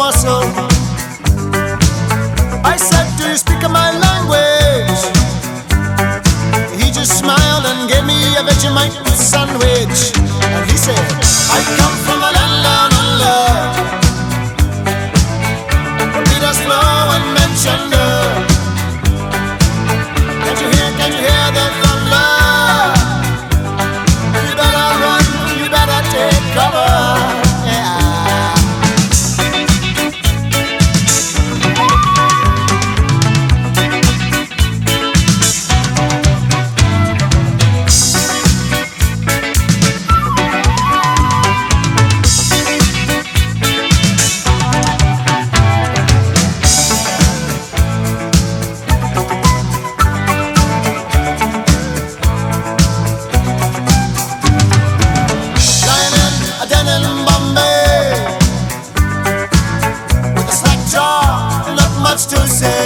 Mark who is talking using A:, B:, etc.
A: And much to say.